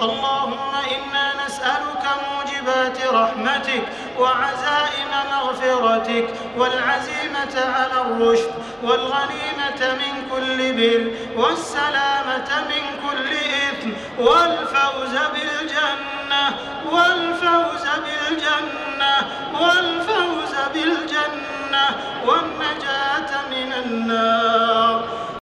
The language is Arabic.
اللهم إنا نسألك موجبات رحمتك وعزائم مغفرتك والعزيمة على الرشد والغنيمة من كل بر والسلامة من كل إثم والفوز بالجنة والفوز بالجنة